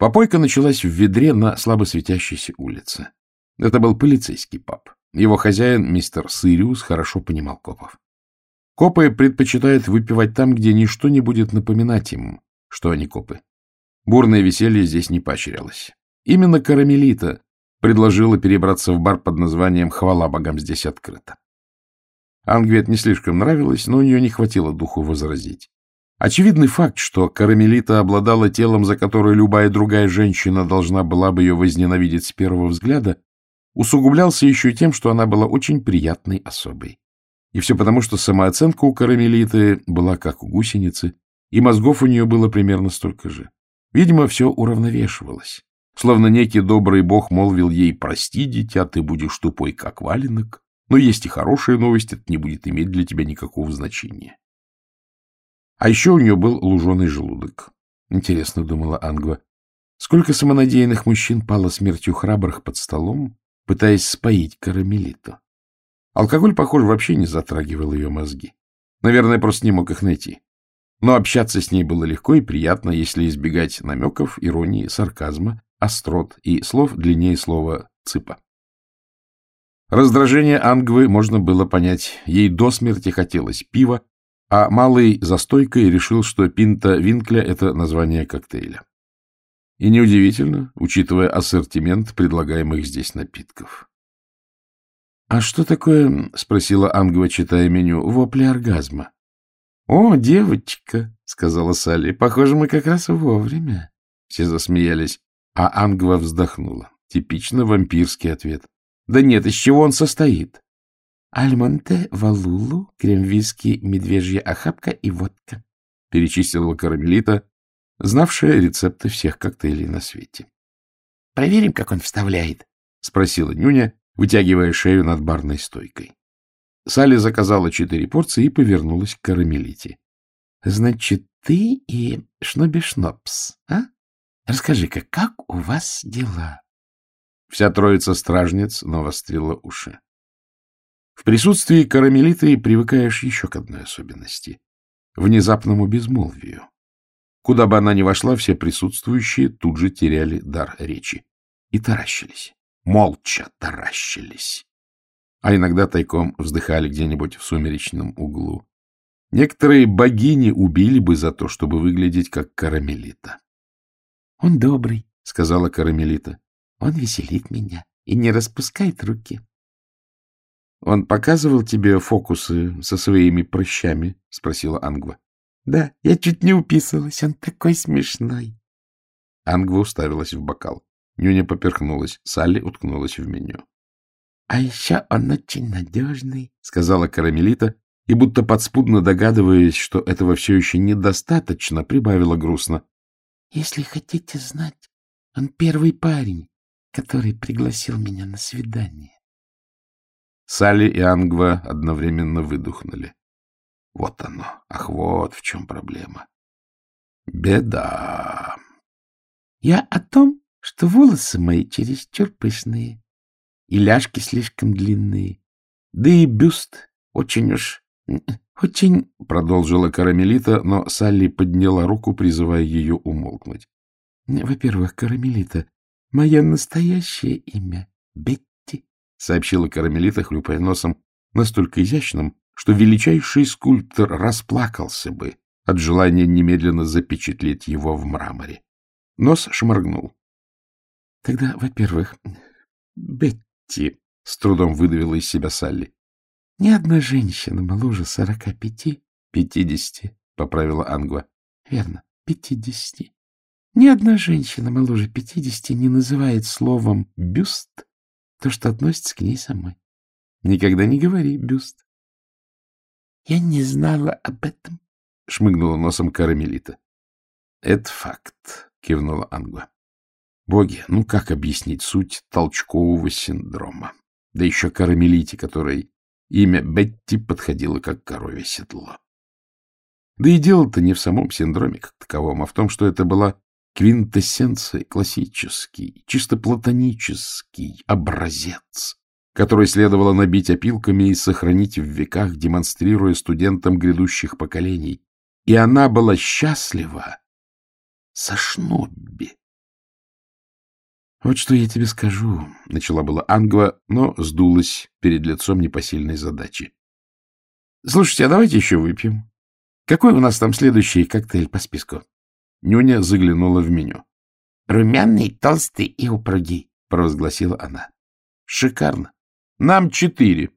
Попойка началась в ведре на слабо светящейся улице. Это был полицейский паб. Его хозяин, мистер Сириус, хорошо понимал копов. Копы предпочитают выпивать там, где ничто не будет напоминать им, что они копы. Бурное веселье здесь не поощрялось. Именно Карамелита предложила перебраться в бар под названием «Хвала богам здесь открыто». Ангвет не слишком нравилось, но у нее не хватило духу возразить. Очевидный факт, что Карамелита обладала телом, за которое любая другая женщина должна была бы ее возненавидеть с первого взгляда, усугублялся еще тем, что она была очень приятной особой. И все потому, что самооценка у Карамелиты была как у гусеницы, и мозгов у нее было примерно столько же. Видимо, все уравновешивалось. Словно некий добрый бог молвил ей «Прости, дитя, ты будешь тупой, как валенок, но есть и хорошие новости. это не будет иметь для тебя никакого значения». А еще у нее был луженый желудок. Интересно, думала Ангва, сколько самонадеянных мужчин пало смертью храбрых под столом, пытаясь споить карамелиту. Алкоголь, похоже, вообще не затрагивал ее мозги. Наверное, просто не мог их найти. Но общаться с ней было легко и приятно, если избегать намеков, иронии, сарказма, острот и слов длиннее слова «цыпа». Раздражение Ангвы можно было понять. Ей до смерти хотелось пива, а малый за стойкой решил, что пинта Винкля — это название коктейля. И неудивительно, учитывая ассортимент предлагаемых здесь напитков. «А что такое?» — спросила Ангва, читая меню. «Вопли оргазма». «О, девочка!» — сказала Салли. «Похоже, мы как раз вовремя». Все засмеялись, а Ангва вздохнула. Типично вампирский ответ. «Да нет, из чего он состоит?» Альмонте, валулу, крем-виски, медвежья охапка и водка», — перечислила карамелита, знавшая рецепты всех коктейлей на свете. «Проверим, как он вставляет», — спросила Нюня, вытягивая шею над барной стойкой. Салли заказала четыре порции и повернулась к карамелите. — Значит, ты и Шноби-Шнопс, а? Расскажи-ка, как у вас дела? Вся троица стражниц навострила уши. В присутствии карамелиты привыкаешь еще к одной особенности — внезапному безмолвию. Куда бы она ни вошла, все присутствующие тут же теряли дар речи и таращились, молча таращились. А иногда тайком вздыхали где-нибудь в сумеречном углу. Некоторые богини убили бы за то, чтобы выглядеть как карамелита. — Он добрый, — сказала карамелита. — Он веселит меня и не распускает руки. — Он показывал тебе фокусы со своими прыщами? — спросила Ангва. — Да, я чуть не уписалась, он такой смешной. Ангва уставилась в бокал. Нюня поперхнулась, Салли уткнулась в меню. — А еще он очень надежный, — сказала Карамелита, и, будто подспудно догадываясь, что этого все еще недостаточно, прибавила грустно. — Если хотите знать, он первый парень, который пригласил меня на свидание. Салли и Ангва одновременно выдохнули. Вот оно, ах, вот в чем проблема. Беда. Я о том, что волосы мои чересчур пышные, и ляжки слишком длинные, да и бюст очень уж... Очень... — продолжила Карамелита, но Салли подняла руку, призывая ее умолкнуть. — Во-первых, Карамелита, мое настоящее имя — Бетти. — сообщила Кармелита, хлюпая носом, настолько изящным, что величайший скульптор расплакался бы от желания немедленно запечатлеть его в мраморе. Нос шморгнул. — Тогда, во-первых, Бетти, — с трудом выдавила из себя Салли, — ни одна женщина моложе сорока пяти, пятидесяти, — поправила Ангва. — Верно, пятидесяти. Ни одна женщина моложе пятидесяти не называет словом «бюст» то, что относится к ней самой. Никогда не говори, Бюст. — Я не знала об этом, — шмыгнула носом Карамелита. — Это факт, — кивнула Англа. — Боги, ну как объяснить суть толчкового синдрома? Да еще Карамелите, которой имя Бетти подходило как коровье седло. Да и дело-то не в самом синдроме как таковом, а в том, что это была квинтэссенция классический, чисто платонический образец, который следовало набить опилками и сохранить в веках, демонстрируя студентам грядущих поколений. И она была счастлива со Шнобби. «Вот что я тебе скажу», — начала была Ангва, но сдулась перед лицом непосильной задачи. «Слушайте, а давайте еще выпьем. Какой у нас там следующий коктейль по списку?» Нюня заглянула в меню. «Румяный, толстый и упругий», — провозгласила она. «Шикарно. Нам четыре»,